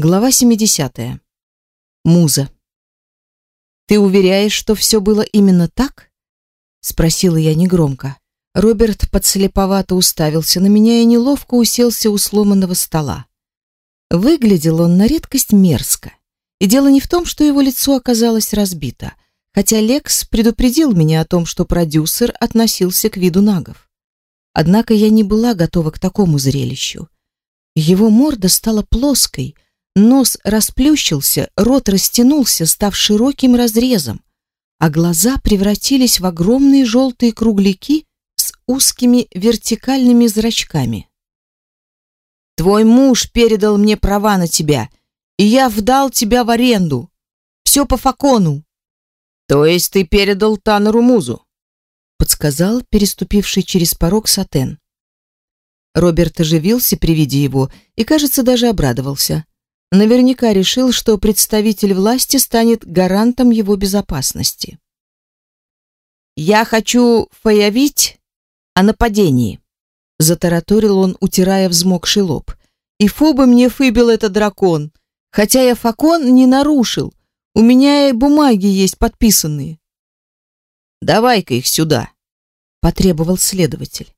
Глава 70. Муза. «Ты уверяешь, что все было именно так?» — спросила я негромко. Роберт подслеповато уставился на меня и неловко уселся у сломанного стола. Выглядел он на редкость мерзко. И дело не в том, что его лицо оказалось разбито, хотя Лекс предупредил меня о том, что продюсер относился к виду нагов. Однако я не была готова к такому зрелищу. Его морда стала плоской — Нос расплющился, рот растянулся, став широким разрезом, а глаза превратились в огромные желтые кругляки с узкими вертикальными зрачками. «Твой муж передал мне права на тебя, и я вдал тебя в аренду. Все по факону». «То есть ты передал Танеру Музу?» подсказал переступивший через порог Сатен. Роберт оживился при виде его и, кажется, даже обрадовался. Наверняка решил, что представитель власти станет гарантом его безопасности. «Я хочу появить о нападении», — затараторил он, утирая взмокший лоб. «И фобы мне выбил этот дракон, хотя я факон не нарушил. У меня и бумаги есть подписанные». «Давай-ка их сюда», — потребовал следователь.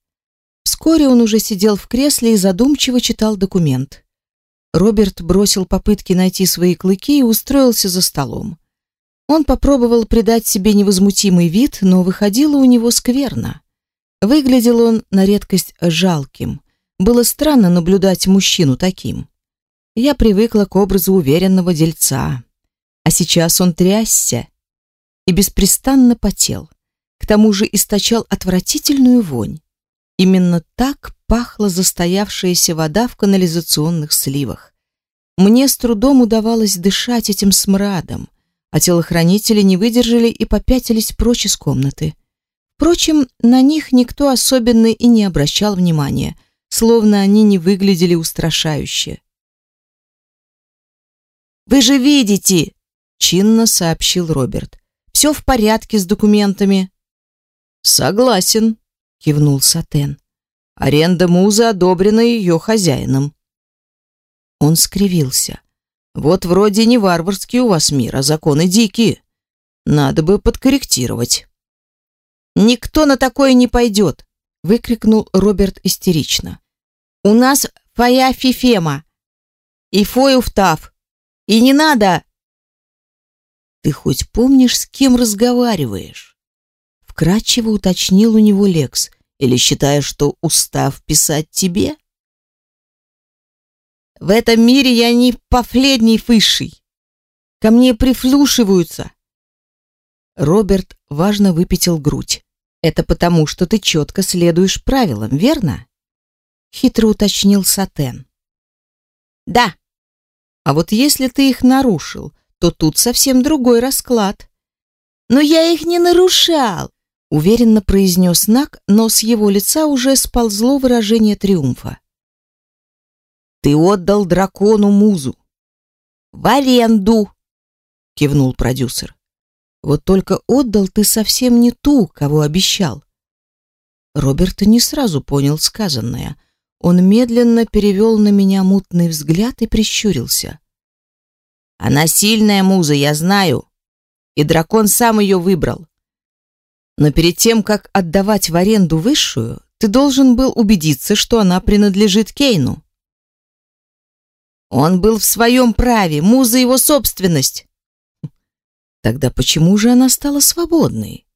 Вскоре он уже сидел в кресле и задумчиво читал документ. Роберт бросил попытки найти свои клыки и устроился за столом. Он попробовал придать себе невозмутимый вид, но выходило у него скверно. Выглядел он на редкость жалким. Было странно наблюдать мужчину таким. Я привыкла к образу уверенного дельца. А сейчас он трясся и беспрестанно потел. К тому же источал отвратительную вонь. Именно так пахла застоявшаяся вода в канализационных сливах. Мне с трудом удавалось дышать этим смрадом, а телохранители не выдержали и попятились прочь из комнаты. Впрочем, на них никто особенно и не обращал внимания, словно они не выглядели устрашающе. «Вы же видите!» — чинно сообщил Роберт. «Все в порядке с документами». «Согласен», кивнул Сатен. Аренда музы одобрена ее хозяином. Он скривился. Вот вроде не варварский у вас мир, а законы дикие. Надо бы подкорректировать. Никто на такое не пойдет, выкрикнул Роберт истерично. У нас фая фифема и фоюфтав. И не надо. Ты хоть помнишь, с кем разговариваешь? вкратчиво уточнил у него Лекс. Или считаешь, что устав писать тебе? В этом мире я не последний высший. Ко мне прифлюшиваются. Роберт важно выпятил грудь. Это потому, что ты четко следуешь правилам, верно? Хитро уточнил Сатен. Да. А вот если ты их нарушил, то тут совсем другой расклад. Но я их не нарушал уверенно произнес Нак, но с его лица уже сползло выражение триумфа. Ты отдал дракону музу. В аренду, кивнул продюсер. Вот только отдал ты совсем не ту, кого обещал. Роберт не сразу понял сказанное. Он медленно перевел на меня мутный взгляд и прищурился. Она сильная муза, я знаю. И дракон сам ее выбрал. Но перед тем, как отдавать в аренду высшую, ты должен был убедиться, что она принадлежит Кейну. Он был в своем праве, муза его собственность. Тогда почему же она стала свободной?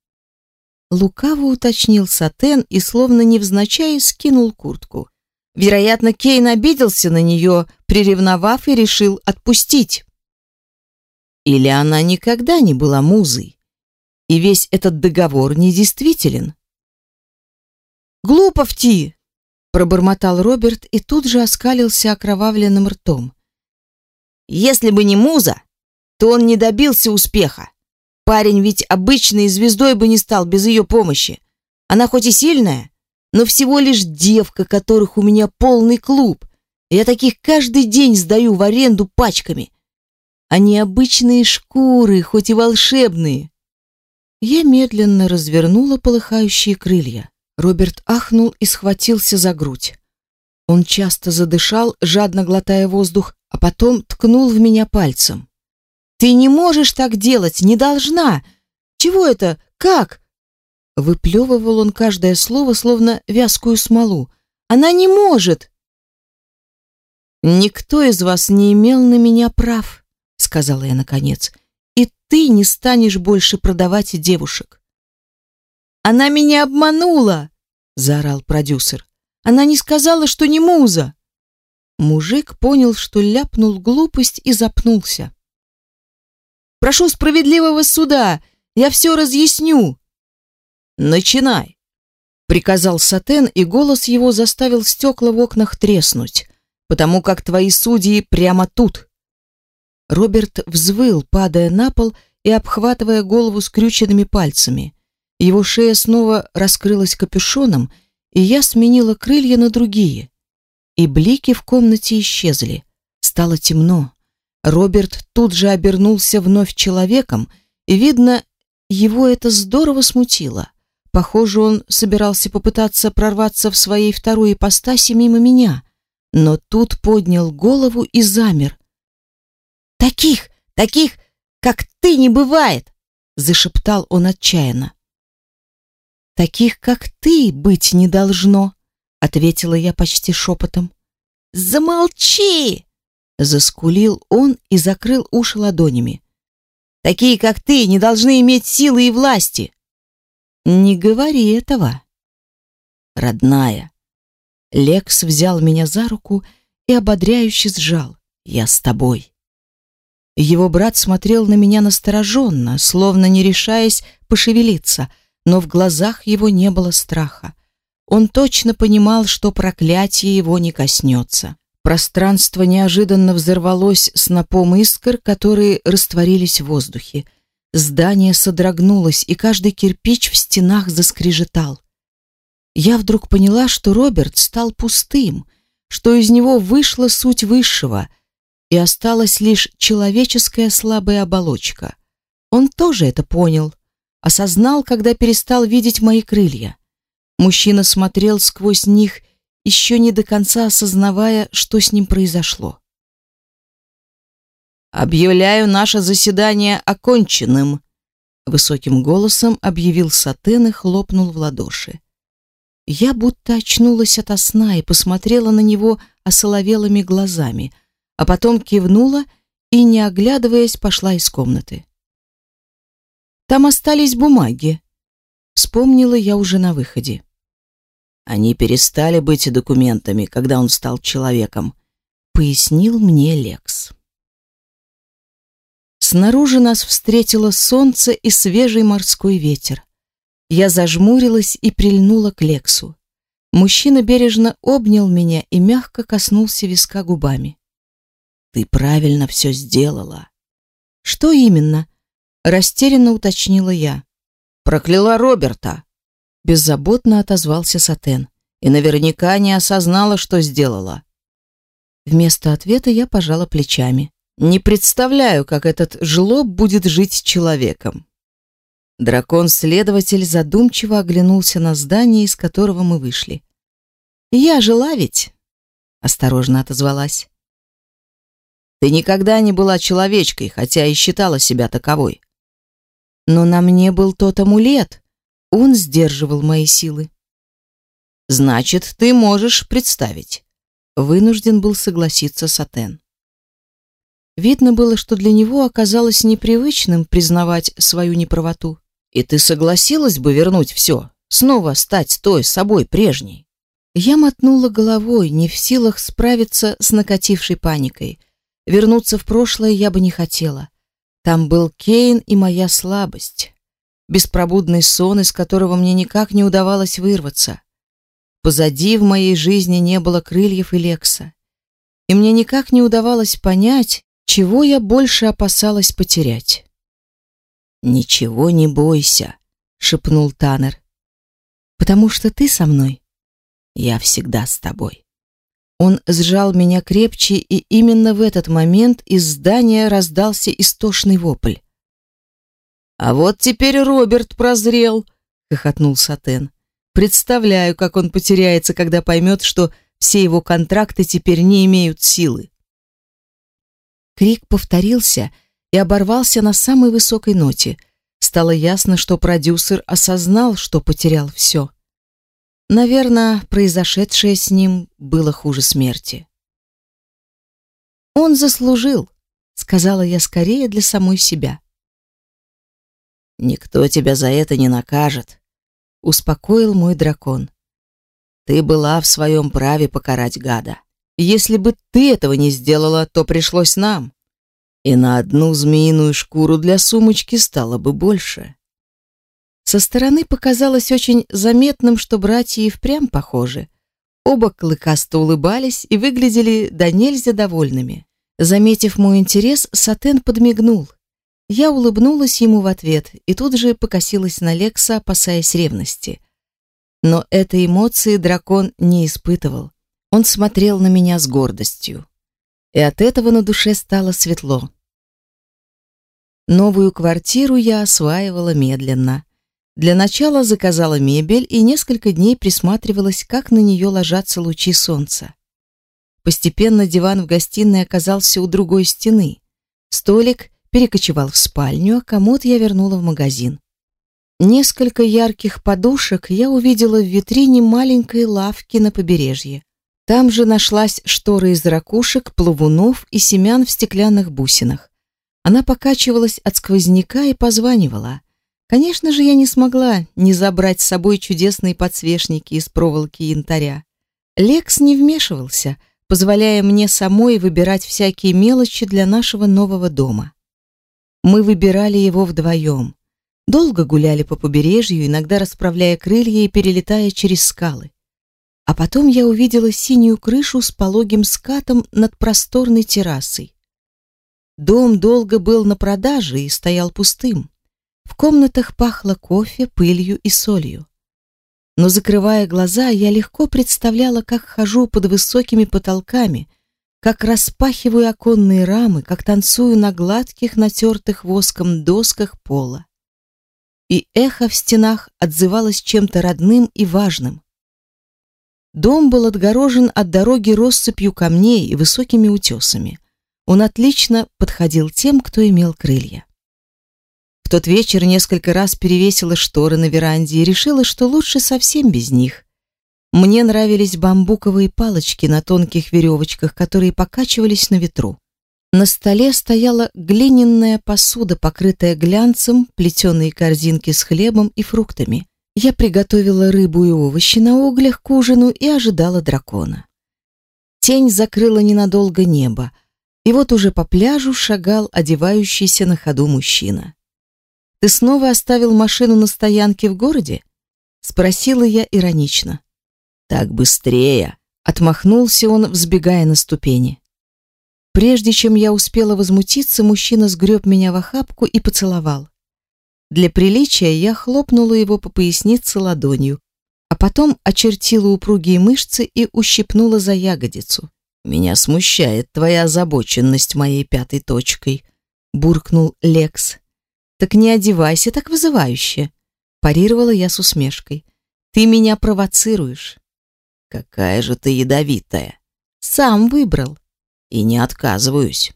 Лукаво уточнил Сатен и словно невзначай скинул куртку. Вероятно, Кейн обиделся на нее, приревновав и решил отпустить. Или она никогда не была музой? И весь этот договор недействителен. «Глупо вти!» — пробормотал Роберт и тут же оскалился окровавленным ртом. «Если бы не муза, то он не добился успеха. Парень ведь обычной звездой бы не стал без ее помощи. Она хоть и сильная, но всего лишь девка, которых у меня полный клуб. Я таких каждый день сдаю в аренду пачками. Они обычные шкуры, хоть и волшебные. Я медленно развернула полыхающие крылья. Роберт ахнул и схватился за грудь. Он часто задышал, жадно глотая воздух, а потом ткнул в меня пальцем. «Ты не можешь так делать, не должна! Чего это? Как?» Выплевывал он каждое слово, словно вязкую смолу. «Она не может!» «Никто из вас не имел на меня прав», — сказала я наконец, «и ты не станешь больше продавать девушек». «Она меня обманула!» — заорал продюсер. «Она не сказала, что не муза!» Мужик понял, что ляпнул глупость и запнулся. «Прошу справедливого суда! Я все разъясню!» «Начинай!» — приказал Сатен, и голос его заставил стекла в окнах треснуть, потому как твои судьи прямо тут. Роберт взвыл, падая на пол и обхватывая голову скрюченными пальцами. Его шея снова раскрылась капюшоном, и я сменила крылья на другие. И блики в комнате исчезли. Стало темно. Роберт тут же обернулся вновь человеком, и, видно, его это здорово смутило. Похоже, он собирался попытаться прорваться в своей второй ипостаси мимо меня, но тут поднял голову и замер. «Таких, таких, как ты, не бывает!» — зашептал он отчаянно. «Таких, как ты, быть не должно», — ответила я почти шепотом. «Замолчи!» — заскулил он и закрыл уши ладонями. «Такие, как ты, не должны иметь силы и власти. Не говори этого. Родная. Лекс взял меня за руку и ободряюще сжал. Я с тобой. Его брат смотрел на меня настороженно, словно не решаясь пошевелиться, но в глазах его не было страха. Он точно понимал, что проклятие его не коснется. Пространство неожиданно взорвалось снопом искр, которые растворились в воздухе. Здание содрогнулось, и каждый кирпич в стенах заскрежетал. Я вдруг поняла, что Роберт стал пустым, что из него вышла суть высшего, и осталась лишь человеческая слабая оболочка. Он тоже это понял, осознал, когда перестал видеть мои крылья. Мужчина смотрел сквозь них, еще не до конца осознавая, что с ним произошло. «Объявляю наше заседание оконченным», — высоким голосом объявил Сатен и хлопнул в ладоши. Я будто очнулась ото сна и посмотрела на него осоловелыми глазами, а потом кивнула и, не оглядываясь, пошла из комнаты. «Там остались бумаги», — вспомнила я уже на выходе. «Они перестали быть документами, когда он стал человеком», — пояснил мне Лекс. Снаружи нас встретило солнце и свежий морской ветер. Я зажмурилась и прильнула к Лексу. Мужчина бережно обнял меня и мягко коснулся виска губами. Ты правильно все сделала. Что именно? растерянно уточнила я. Прокляла Роберта, беззаботно отозвался Сатен. И наверняка не осознала, что сделала. Вместо ответа я пожала плечами. Не представляю, как этот жлоб будет жить с человеком. Дракон-следователь задумчиво оглянулся на здание, из которого мы вышли. «Я жила ведь?» — осторожно отозвалась. «Ты никогда не была человечкой, хотя и считала себя таковой. Но на мне был тот амулет. Он сдерживал мои силы. Значит, ты можешь представить. Вынужден был согласиться Сатен. Видно было, что для него оказалось непривычным признавать свою неправоту. И ты согласилась бы вернуть все, снова стать той собой прежней? Я мотнула головой, не в силах справиться с накатившей паникой. Вернуться в прошлое я бы не хотела. Там был Кейн и моя слабость. Беспробудный сон, из которого мне никак не удавалось вырваться. Позади в моей жизни не было крыльев и Лекса. И мне никак не удавалось понять, чего я больше опасалась потерять? Ничего не бойся, шепнул Танер. Потому что ты со мной. Я всегда с тобой. Он сжал меня крепче, и именно в этот момент из здания раздался истошный вопль. А вот теперь Роберт прозрел, хохотнул Сатен. Представляю, как он потеряется, когда поймет, что все его контракты теперь не имеют силы. Крик повторился и оборвался на самой высокой ноте. Стало ясно, что продюсер осознал, что потерял все. Наверное, произошедшее с ним было хуже смерти. Он заслужил, сказала я скорее для самой себя. Никто тебя за это не накажет, успокоил мой дракон. Ты была в своем праве покарать гада. Если бы ты этого не сделала, то пришлось нам. И на одну змеиную шкуру для сумочки стало бы больше. Со стороны показалось очень заметным, что братья и впрямь похожи. Оба клыкасто улыбались и выглядели до нельзя довольными. Заметив мой интерес, Сатен подмигнул. Я улыбнулась ему в ответ и тут же покосилась на Лекса, опасаясь ревности. Но этой эмоции дракон не испытывал. Он смотрел на меня с гордостью. И от этого на душе стало светло. Новую квартиру я осваивала медленно. Для начала заказала мебель и несколько дней присматривалась, как на нее ложатся лучи солнца. Постепенно диван в гостиной оказался у другой стены. Столик перекочевал в спальню, а комод я вернула в магазин. Несколько ярких подушек я увидела в витрине маленькой лавки на побережье. Там же нашлась штора из ракушек, плавунов и семян в стеклянных бусинах. Она покачивалась от сквозняка и позванивала. Конечно же, я не смогла не забрать с собой чудесные подсвечники из проволоки янтаря. Лекс не вмешивался, позволяя мне самой выбирать всякие мелочи для нашего нового дома. Мы выбирали его вдвоем. Долго гуляли по побережью, иногда расправляя крылья и перелетая через скалы. А потом я увидела синюю крышу с пологим скатом над просторной террасой. Дом долго был на продаже и стоял пустым. В комнатах пахло кофе, пылью и солью. Но закрывая глаза, я легко представляла, как хожу под высокими потолками, как распахиваю оконные рамы, как танцую на гладких, натертых воском досках пола. И эхо в стенах отзывалось чем-то родным и важным. Дом был отгорожен от дороги россыпью камней и высокими утесами. Он отлично подходил тем, кто имел крылья. Тот вечер несколько раз перевесила шторы на веранде и решила, что лучше совсем без них. Мне нравились бамбуковые палочки на тонких веревочках, которые покачивались на ветру. На столе стояла глиняная посуда, покрытая глянцем, плетеные корзинки с хлебом и фруктами. Я приготовила рыбу и овощи на углях к ужину и ожидала дракона. Тень закрыла ненадолго небо, и вот уже по пляжу шагал одевающийся на ходу мужчина. Ты снова оставил машину на стоянке в городе? спросила я иронично. Так быстрее, отмахнулся он, взбегая на ступени. Прежде чем я успела возмутиться, мужчина сгреб меня в охапку и поцеловал. Для приличия я хлопнула его по пояснице ладонью, а потом очертила упругие мышцы и ущипнула за ягодицу. Меня смущает твоя озабоченность моей пятой точкой, буркнул Лекс. Так не одевайся так вызывающе, парировала я с усмешкой. Ты меня провоцируешь. Какая же ты ядовитая. Сам выбрал. И не отказываюсь.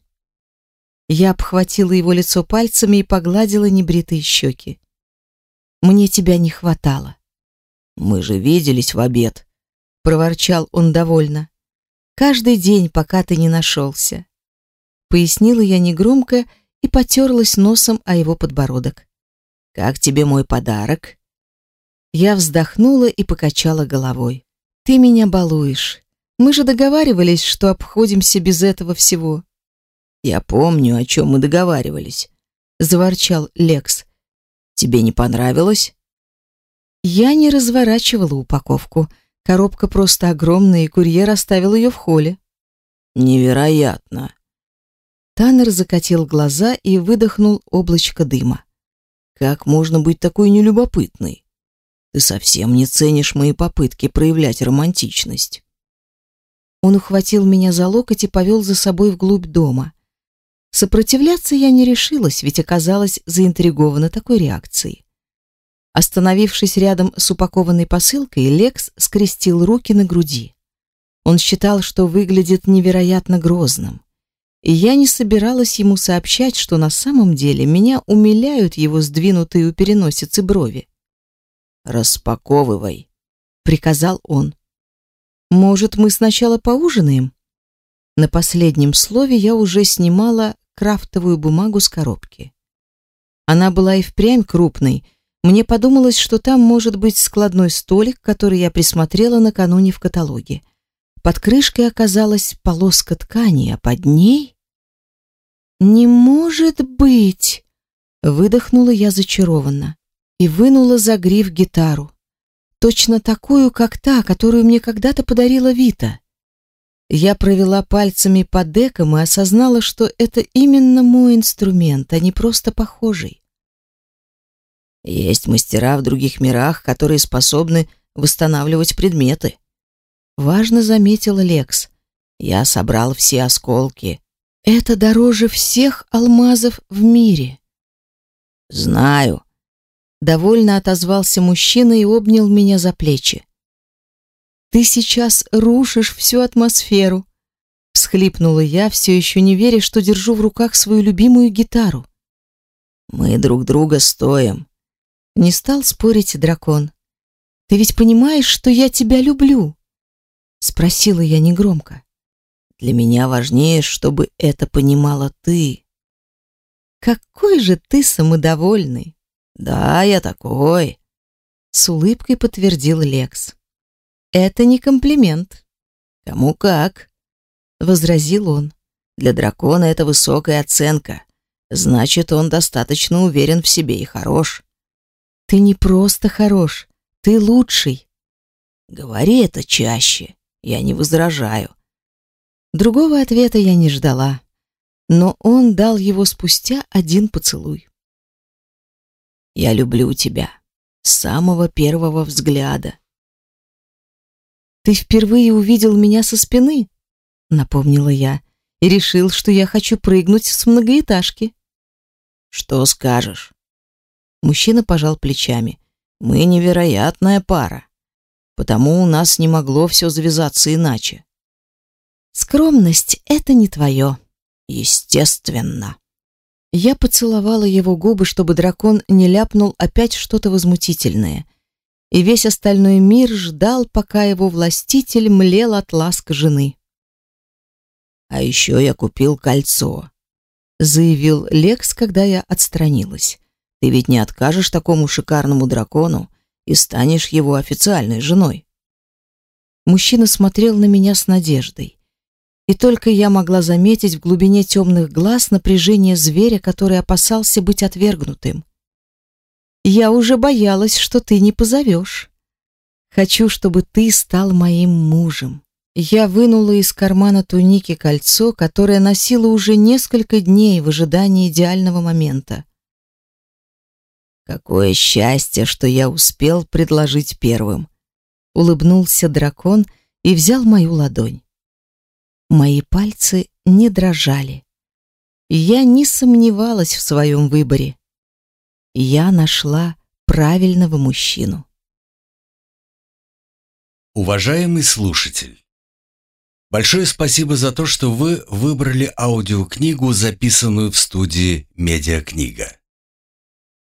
Я обхватила его лицо пальцами и погладила небритые щеки. Мне тебя не хватало. Мы же виделись в обед, проворчал он довольно. Каждый день, пока ты не нашелся. Пояснила я негромко и потерлась носом о его подбородок. «Как тебе мой подарок?» Я вздохнула и покачала головой. «Ты меня балуешь. Мы же договаривались, что обходимся без этого всего». «Я помню, о чем мы договаривались», — заворчал Лекс. «Тебе не понравилось?» Я не разворачивала упаковку. Коробка просто огромная, и курьер оставил ее в холле. «Невероятно!» Таннер закатил глаза и выдохнул облачко дыма. Как можно быть такой нелюбопытной? Ты совсем не ценишь мои попытки проявлять романтичность. Он ухватил меня за локоть и повел за собой вглубь дома. Сопротивляться я не решилась, ведь оказалась заинтригована такой реакцией. Остановившись рядом с упакованной посылкой, Лекс скрестил руки на груди. Он считал, что выглядит невероятно грозным. И я не собиралась ему сообщать, что на самом деле меня умиляют его сдвинутые у переносицы брови. «Распаковывай», — приказал он. «Может, мы сначала поужинаем?» На последнем слове я уже снимала крафтовую бумагу с коробки. Она была и впрямь крупной. Мне подумалось, что там может быть складной столик, который я присмотрела накануне в каталоге. Под крышкой оказалась полоска ткани, а под ней... «Не может быть!» Выдохнула я зачарованно и вынула за гриф гитару. Точно такую, как та, которую мне когда-то подарила Вита. Я провела пальцами по декам и осознала, что это именно мой инструмент, а не просто похожий. Есть мастера в других мирах, которые способны восстанавливать предметы. Важно заметил Лекс. Я собрал все осколки. Это дороже всех алмазов в мире. Знаю. Довольно отозвался мужчина и обнял меня за плечи. Ты сейчас рушишь всю атмосферу, всхлипнула я, все еще не веря, что держу в руках свою любимую гитару. Мы друг друга стоим. Не стал спорить дракон. Ты ведь понимаешь, что я тебя люблю? Спросила я негромко. Для меня важнее, чтобы это понимала ты. Какой же ты самодовольный. Да, я такой, с улыбкой подтвердил Лекс. Это не комплимент. Кому как, возразил он. Для дракона это высокая оценка. Значит, он достаточно уверен в себе и хорош. Ты не просто хорош, ты лучший. Говори это чаще. Я не возражаю. Другого ответа я не ждала, но он дал его спустя один поцелуй. Я люблю тебя с самого первого взгляда. Ты впервые увидел меня со спины, напомнила я, и решил, что я хочу прыгнуть с многоэтажки. Что скажешь? Мужчина пожал плечами. Мы невероятная пара. Потому у нас не могло все завязаться иначе. Скромность это не твое. Естественно. Я поцеловала его губы, чтобы дракон не ляпнул опять что-то возмутительное и весь остальной мир ждал, пока его властитель млел от ласк жены. «А еще я купил кольцо», — заявил Лекс, когда я отстранилась. «Ты ведь не откажешь такому шикарному дракону и станешь его официальной женой». Мужчина смотрел на меня с надеждой. И только я могла заметить в глубине темных глаз напряжение зверя, который опасался быть отвергнутым. Я уже боялась, что ты не позовешь. Хочу, чтобы ты стал моим мужем. Я вынула из кармана туники кольцо, которое носила уже несколько дней в ожидании идеального момента. Какое счастье, что я успел предложить первым. Улыбнулся дракон и взял мою ладонь. Мои пальцы не дрожали. Я не сомневалась в своем выборе я нашла правильного мужчину. Уважаемый слушатель, большое спасибо за то, что вы выбрали аудиокнигу, записанную в студии «Медиакнига».